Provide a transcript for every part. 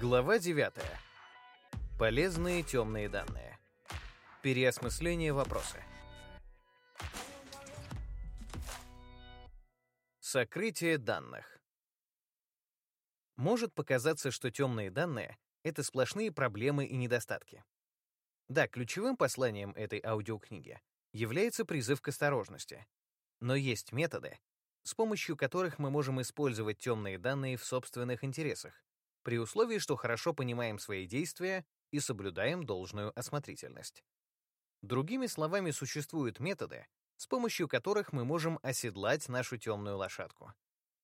Глава 9. Полезные темные данные. Переосмысление вопроса. Сокрытие данных. Может показаться, что темные данные — это сплошные проблемы и недостатки. Да, ключевым посланием этой аудиокниги является призыв к осторожности. Но есть методы, с помощью которых мы можем использовать темные данные в собственных интересах, при условии, что хорошо понимаем свои действия и соблюдаем должную осмотрительность. Другими словами, существуют методы, с помощью которых мы можем оседлать нашу темную лошадку,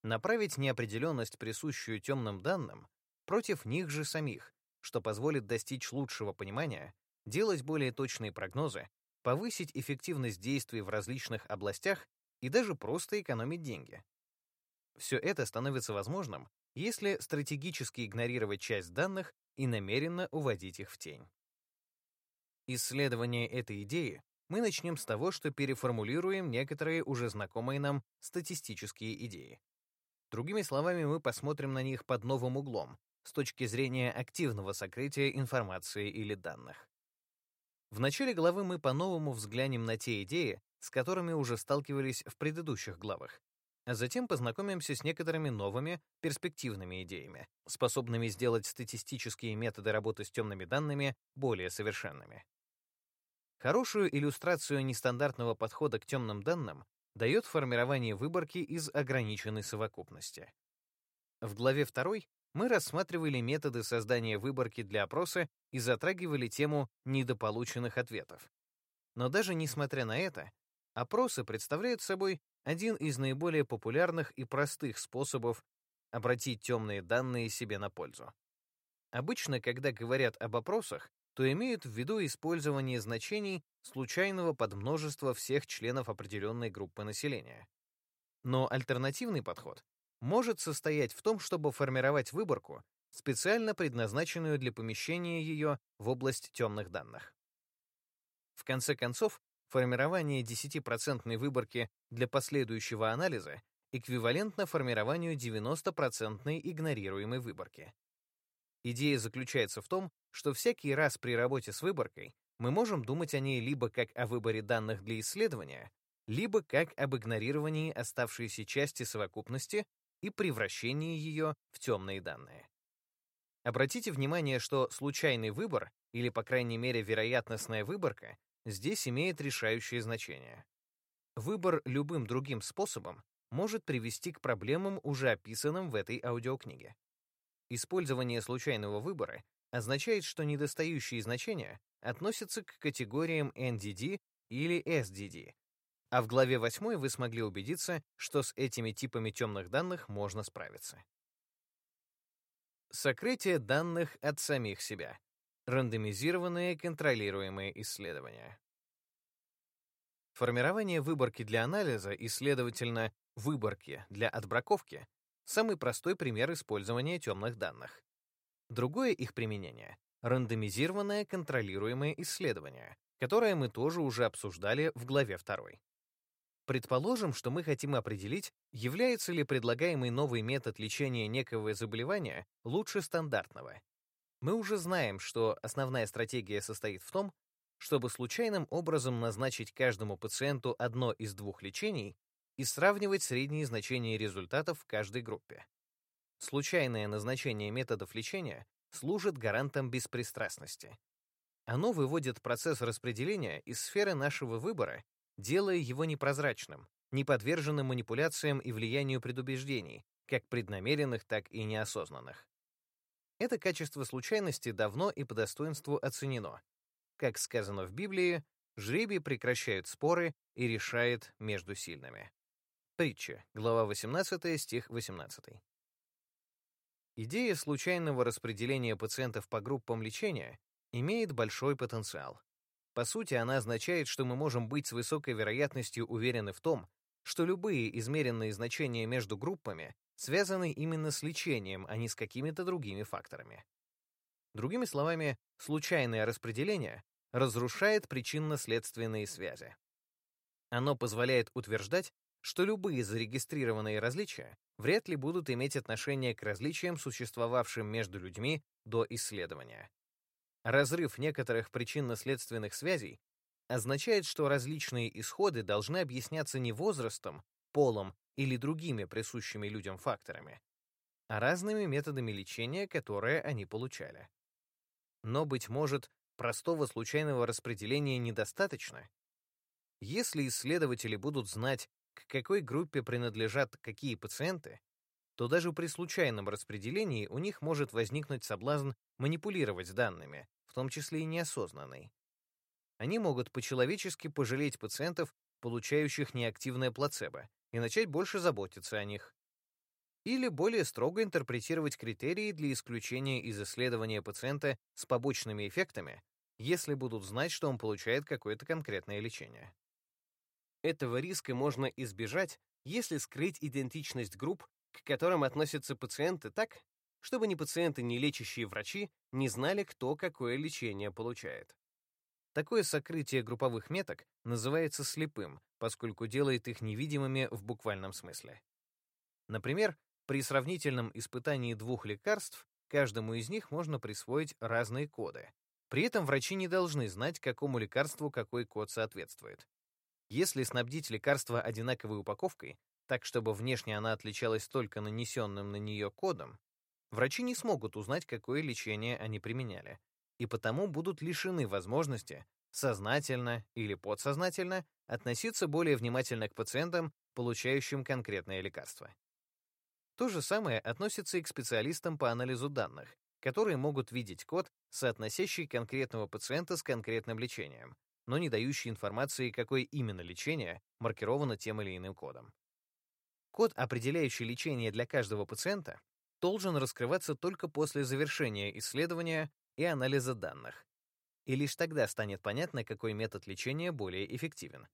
направить неопределенность, присущую темным данным, против них же самих, что позволит достичь лучшего понимания, делать более точные прогнозы, повысить эффективность действий в различных областях и даже просто экономить деньги. Все это становится возможным, если стратегически игнорировать часть данных и намеренно уводить их в тень. Исследование этой идеи мы начнем с того, что переформулируем некоторые уже знакомые нам статистические идеи. Другими словами, мы посмотрим на них под новым углом, с точки зрения активного сокрытия информации или данных. В начале главы мы по-новому взглянем на те идеи, с которыми уже сталкивались в предыдущих главах, затем познакомимся с некоторыми новыми, перспективными идеями, способными сделать статистические методы работы с темными данными более совершенными. Хорошую иллюстрацию нестандартного подхода к темным данным дает формирование выборки из ограниченной совокупности. В главе 2 мы рассматривали методы создания выборки для опроса и затрагивали тему недополученных ответов. Но даже несмотря на это, опросы представляют собой один из наиболее популярных и простых способов обратить темные данные себе на пользу. Обычно, когда говорят об опросах, то имеют в виду использование значений случайного подмножества всех членов определенной группы населения. Но альтернативный подход может состоять в том, чтобы формировать выборку, специально предназначенную для помещения ее в область темных данных. В конце концов, Формирование 10% выборки для последующего анализа эквивалентно формированию 90% игнорируемой выборки. Идея заключается в том, что всякий раз при работе с выборкой мы можем думать о ней либо как о выборе данных для исследования, либо как об игнорировании оставшейся части совокупности и превращении ее в темные данные. Обратите внимание, что случайный выбор, или, по крайней мере, вероятностная выборка, здесь имеет решающее значение. Выбор любым другим способом может привести к проблемам, уже описанным в этой аудиокниге. Использование случайного выбора означает, что недостающие значения относятся к категориям NDD или SDD, а в главе 8 вы смогли убедиться, что с этими типами темных данных можно справиться. Сокрытие данных от самих себя. Рандомизированные контролируемые исследования. Формирование выборки для анализа и, следовательно, выборки для отбраковки — самый простой пример использования темных данных. Другое их применение — рандомизированное контролируемое исследование, которое мы тоже уже обсуждали в главе 2. Предположим, что мы хотим определить, является ли предлагаемый новый метод лечения некого заболевания лучше стандартного, мы уже знаем, что основная стратегия состоит в том, чтобы случайным образом назначить каждому пациенту одно из двух лечений и сравнивать средние значения результатов в каждой группе. Случайное назначение методов лечения служит гарантом беспристрастности. Оно выводит процесс распределения из сферы нашего выбора, делая его непрозрачным, не подверженным манипуляциям и влиянию предубеждений, как преднамеренных, так и неосознанных. Это качество случайности давно и по достоинству оценено. Как сказано в Библии, жребий прекращает споры и решает между сильными. Притча, глава 18, стих 18. Идея случайного распределения пациентов по группам лечения имеет большой потенциал. По сути, она означает, что мы можем быть с высокой вероятностью уверены в том, что любые измеренные значения между группами связаны именно с лечением, а не с какими-то другими факторами. Другими словами, случайное распределение разрушает причинно-следственные связи. Оно позволяет утверждать, что любые зарегистрированные различия вряд ли будут иметь отношение к различиям, существовавшим между людьми до исследования. Разрыв некоторых причинно-следственных связей означает, что различные исходы должны объясняться не возрастом, полом или другими присущими людям факторами, а разными методами лечения, которые они получали. Но, быть может, простого случайного распределения недостаточно? Если исследователи будут знать, к какой группе принадлежат какие пациенты, то даже при случайном распределении у них может возникнуть соблазн манипулировать данными, в том числе и неосознанный. Они могут по-человечески пожалеть пациентов, получающих неактивное плацебо, и начать больше заботиться о них. Или более строго интерпретировать критерии для исключения из исследования пациента с побочными эффектами, если будут знать, что он получает какое-то конкретное лечение. Этого риска можно избежать, если скрыть идентичность групп, к которым относятся пациенты так, чтобы ни пациенты, ни лечащие врачи не знали, кто какое лечение получает. Такое сокрытие групповых меток называется слепым, поскольку делает их невидимыми в буквальном смысле. Например, при сравнительном испытании двух лекарств каждому из них можно присвоить разные коды. При этом врачи не должны знать, какому лекарству какой код соответствует. Если снабдить лекарство одинаковой упаковкой, так чтобы внешне она отличалась только нанесенным на нее кодом, врачи не смогут узнать, какое лечение они применяли, и потому будут лишены возможности сознательно или подсознательно относиться более внимательно к пациентам, получающим конкретное лекарство. То же самое относится и к специалистам по анализу данных, которые могут видеть код, соотносящий конкретного пациента с конкретным лечением, но не дающий информации, какое именно лечение маркировано тем или иным кодом. Код, определяющий лечение для каждого пациента, должен раскрываться только после завершения исследования и анализа данных, и лишь тогда станет понятно, какой метод лечения более эффективен.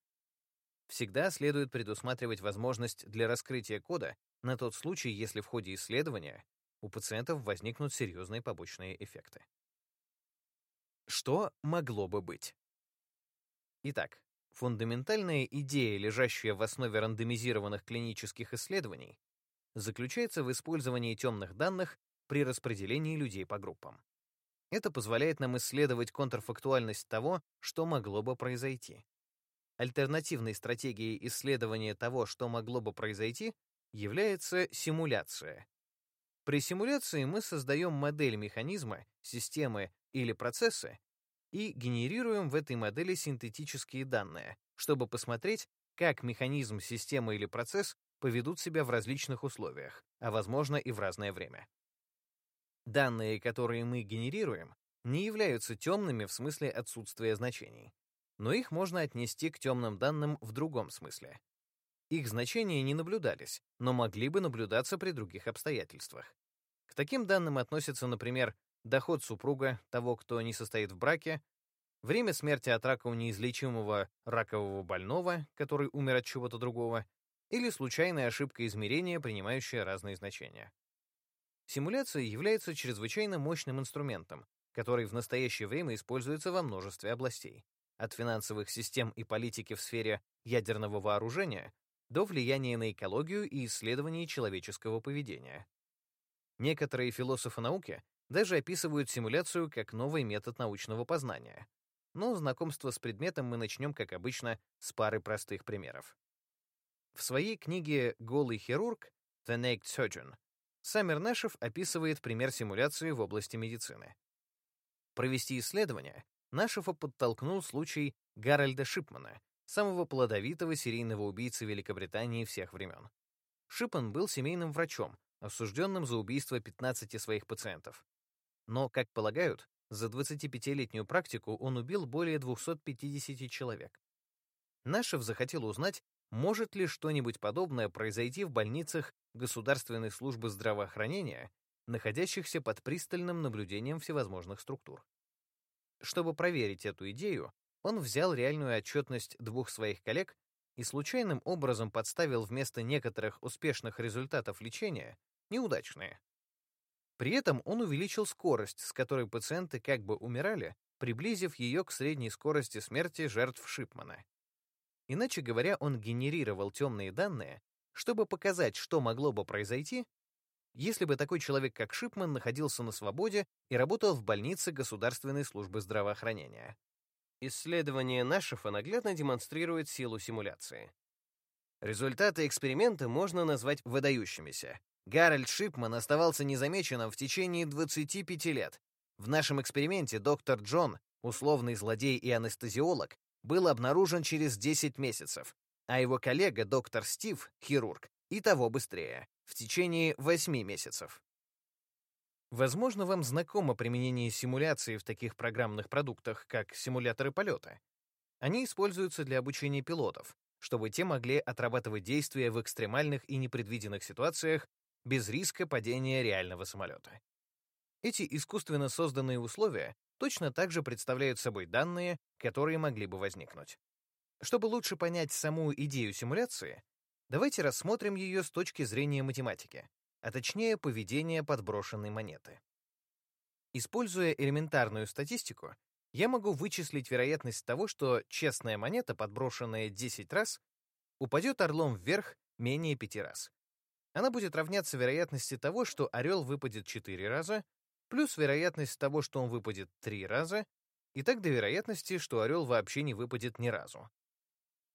Всегда следует предусматривать возможность для раскрытия кода на тот случай, если в ходе исследования у пациентов возникнут серьезные побочные эффекты. Что могло бы быть? Итак, фундаментальная идея, лежащая в основе рандомизированных клинических исследований, заключается в использовании темных данных при распределении людей по группам. Это позволяет нам исследовать контрфактуальность того, что могло бы произойти. Альтернативной стратегией исследования того, что могло бы произойти, является симуляция. При симуляции мы создаем модель механизма, системы или процесса и генерируем в этой модели синтетические данные, чтобы посмотреть, как механизм, система или процесс поведут себя в различных условиях, а возможно и в разное время. Данные, которые мы генерируем, не являются темными в смысле отсутствия значений, но их можно отнести к темным данным в другом смысле. Их значения не наблюдались, но могли бы наблюдаться при других обстоятельствах. К таким данным относятся, например, доход супруга, того, кто не состоит в браке, время смерти от рака у неизлечимого ракового больного, который умер от чего-то другого, или случайная ошибка измерения, принимающая разные значения. Симуляция является чрезвычайно мощным инструментом, который в настоящее время используется во множестве областей, от финансовых систем и политики в сфере ядерного вооружения до влияния на экологию и исследований человеческого поведения. Некоторые философы науки даже описывают симуляцию как новый метод научного познания. Но знакомство с предметом мы начнем, как обычно, с пары простых примеров. В своей книге «Голый хирург» The Naked Surgeon Саммер Нэшев описывает пример симуляции в области медицины. Провести исследование Нашефа подтолкнул случай Гарольда Шипмана, самого плодовитого серийного убийцы Великобритании всех времен. Шипман был семейным врачом, осужденным за убийство 15 своих пациентов. Но, как полагают, за 25-летнюю практику он убил более 250 человек. Нашев захотел узнать, может ли что-нибудь подобное произойти в больницах Государственной службы здравоохранения, находящихся под пристальным наблюдением всевозможных структур? Чтобы проверить эту идею, он взял реальную отчетность двух своих коллег и случайным образом подставил вместо некоторых успешных результатов лечения неудачные. При этом он увеличил скорость, с которой пациенты как бы умирали, приблизив ее к средней скорости смерти жертв Шипмана. Иначе говоря, он генерировал темные данные, чтобы показать, что могло бы произойти, если бы такой человек, как Шипман, находился на свободе и работал в больнице Государственной службы здравоохранения. Исследование Нашефа наглядно демонстрирует силу симуляции. Результаты эксперимента можно назвать выдающимися. Гарольд Шипман оставался незамеченным в течение 25 лет. В нашем эксперименте доктор Джон, условный злодей и анестезиолог, был обнаружен через 10 месяцев, а его коллега, доктор Стив, хирург, и того быстрее, в течение 8 месяцев. Возможно, вам знакомо применение симуляции в таких программных продуктах, как симуляторы полета. Они используются для обучения пилотов, чтобы те могли отрабатывать действия в экстремальных и непредвиденных ситуациях без риска падения реального самолета. Эти искусственно созданные условия точно так же представляют собой данные, которые могли бы возникнуть. Чтобы лучше понять саму идею симуляции, давайте рассмотрим ее с точки зрения математики, а точнее поведения подброшенной монеты. Используя элементарную статистику, я могу вычислить вероятность того, что честная монета, подброшенная 10 раз, упадет орлом вверх менее 5 раз. Она будет равняться вероятности того, что орел выпадет 4 раза, плюс вероятность того, что он выпадет 3 раза, и так до вероятности, что орел вообще не выпадет ни разу.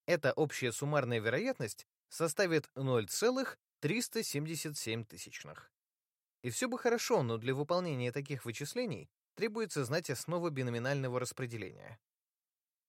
Эта общая суммарная вероятность составит 0,377 тысячных. И все бы хорошо, но для выполнения таких вычислений требуется знать основы биноминального распределения.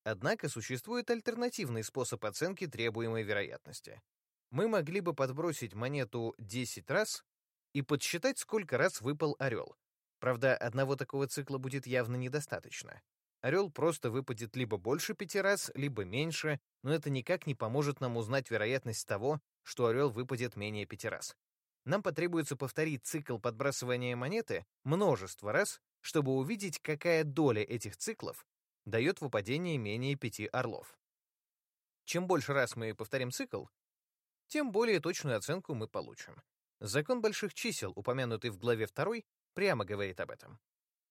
Однако существует альтернативный способ оценки требуемой вероятности. Мы могли бы подбросить монету 10 раз и подсчитать, сколько раз выпал орел. Правда, одного такого цикла будет явно недостаточно. Орел просто выпадет либо больше пяти раз, либо меньше, но это никак не поможет нам узнать вероятность того, что орел выпадет менее пяти раз. Нам потребуется повторить цикл подбрасывания монеты множество раз, чтобы увидеть, какая доля этих циклов дает выпадение менее пяти орлов. Чем больше раз мы повторим цикл, тем более точную оценку мы получим. Закон больших чисел, упомянутый в главе 2, прямо говорит об этом.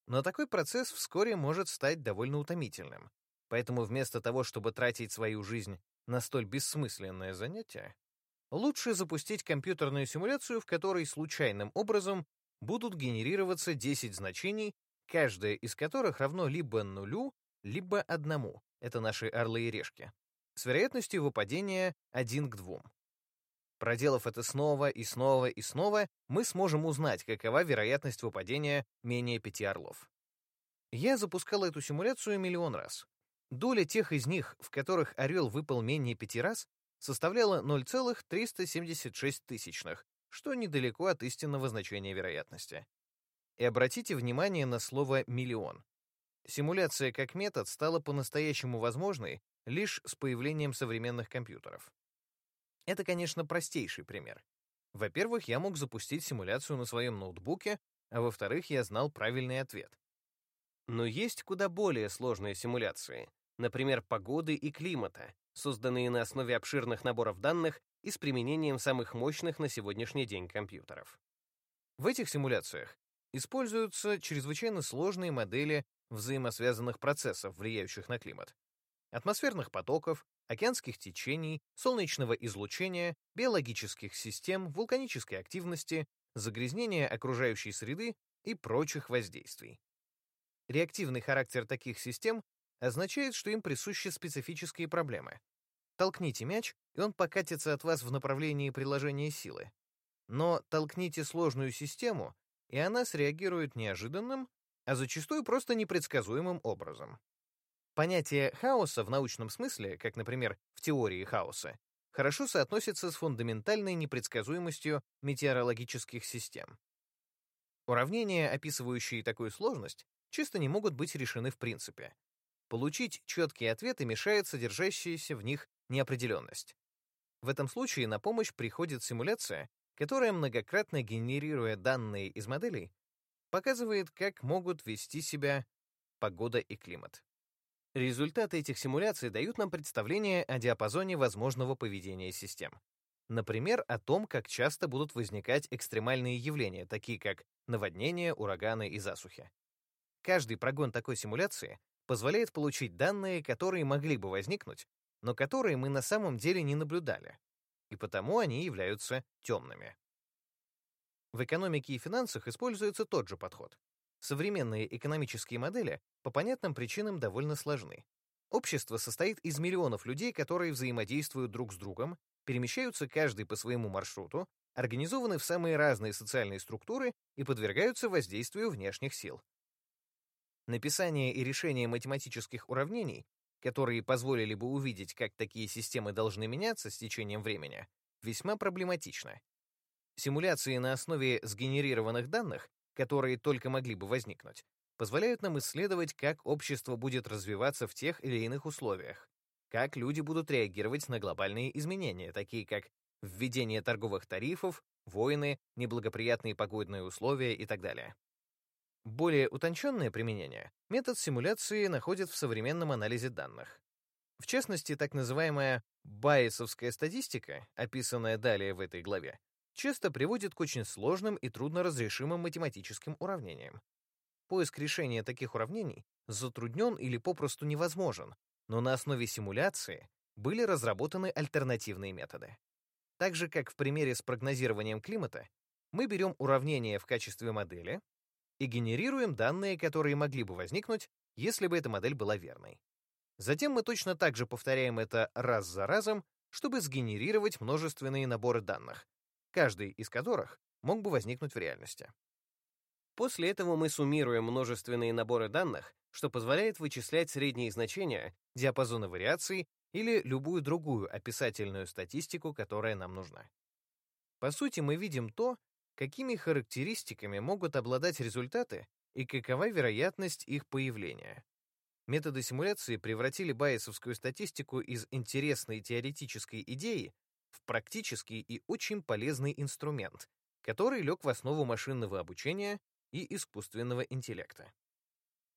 Но такой процесс вскоре может стать довольно утомительным. Поэтому вместо того, чтобы тратить свою жизнь на столь бессмысленное занятие, лучше запустить компьютерную симуляцию, в которой случайным образом будут генерироваться 10 значений, каждое из которых равно либо нулю, либо одному. Это наши орлы и решки. С вероятностью выпадения 1 к 2. Проделав это снова и снова и снова, мы сможем узнать, какова вероятность выпадения менее пяти орлов. Я запускал эту симуляцию миллион раз. Доля тех из них, в которых орел выпал менее пяти раз, составляла 0,376 тысячных, что недалеко от истинного значения вероятности. И обратите внимание на слово «миллион». Симуляция как метод стала по-настоящему возможной лишь с появлением современных компьютеров. Это, конечно, простейший пример. Во-первых, я мог запустить симуляцию на своем ноутбуке, а во-вторых, я знал правильный ответ. Но есть куда более сложные симуляции, например, погоды и климата, созданные на основе обширных наборов данных и с применением самых мощных на сегодняшний день компьютеров. В этих симуляциях используются чрезвычайно сложные модели взаимосвязанных процессов, влияющих на климат. Атмосферных потоков, океанских течений, солнечного излучения, биологических систем, вулканической активности, загрязнения окружающей среды и прочих воздействий. Реактивный характер таких систем означает, что им присущи специфические проблемы. Толкните мяч, и он покатится от вас в направлении приложения силы. Но толкните сложную систему, и она среагирует неожиданным, а зачастую просто непредсказуемым образом. Понятие хаоса в научном смысле, как, например, в теории хаоса, хорошо соотносится с фундаментальной непредсказуемостью метеорологических систем. Уравнения, описывающие такую сложность, часто не могут быть решены в принципе. Получить четкие ответы мешает содержащаяся в них неопределенность. В этом случае на помощь приходит симуляция, которая, многократно генерируя данные из моделей, показывает, как могут вести себя погода и климат. Результаты этих симуляций дают нам представление о диапазоне возможного поведения систем. Например, о том, как часто будут возникать экстремальные явления, такие как наводнения, ураганы и засухи. Каждый прогон такой симуляции позволяет получить данные, которые могли бы возникнуть, но которые мы на самом деле не наблюдали, и потому они являются темными. В экономике и финансах используется тот же подход. Современные экономические модели по понятным причинам довольно сложны. Общество состоит из миллионов людей, которые взаимодействуют друг с другом, перемещаются каждый по своему маршруту, организованы в самые разные социальные структуры и подвергаются воздействию внешних сил. Написание и решение математических уравнений, которые позволили бы увидеть, как такие системы должны меняться с течением времени, весьма проблематично. Симуляции на основе сгенерированных данных, которые только могли бы возникнуть, позволяют нам исследовать, как общество будет развиваться в тех или иных условиях, как люди будут реагировать на глобальные изменения, такие как введение торговых тарифов, войны, неблагоприятные погодные условия и так далее. Более утонченное применение метод симуляции находит в современном анализе данных. В частности, так называемая байесовская статистика, описанная далее в этой главе, часто приводит к очень сложным и трудно разрешимым математическим уравнениям. Поиск решения таких уравнений затруднен или попросту невозможен, но на основе симуляции были разработаны альтернативные методы. Так же, как в примере с прогнозированием климата, мы берем уравнение в качестве модели и генерируем данные, которые могли бы возникнуть, если бы эта модель была верной. Затем мы точно так же повторяем это раз за разом, чтобы сгенерировать множественные наборы данных, каждый из которых мог бы возникнуть в реальности. После этого мы суммируем множественные наборы данных, что позволяет вычислять средние значения, диапазоны вариаций или любую другую описательную статистику, которая нам нужна. По сути, мы видим то, какими характеристиками могут обладать результаты и какова вероятность их появления. Методы симуляции превратили байесовскую статистику из интересной теоретической идеи в практический и очень полезный инструмент, который лег в основу машинного обучения и искусственного интеллекта.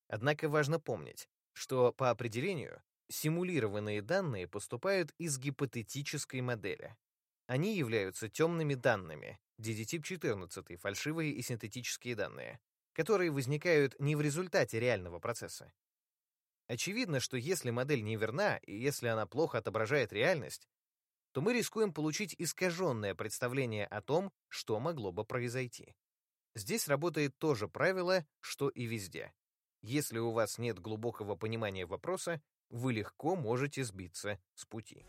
Однако важно помнить, что по определению Симулированные данные поступают из гипотетической модели. Они являются темными данными, DD-тип-14, фальшивые и синтетические данные, которые возникают не в результате реального процесса. Очевидно, что если модель неверна и если она плохо отображает реальность, то мы рискуем получить искаженное представление о том, что могло бы произойти. Здесь работает то же правило, что и везде. Если у вас нет глубокого понимания вопроса, вы легко можете сбиться с пути.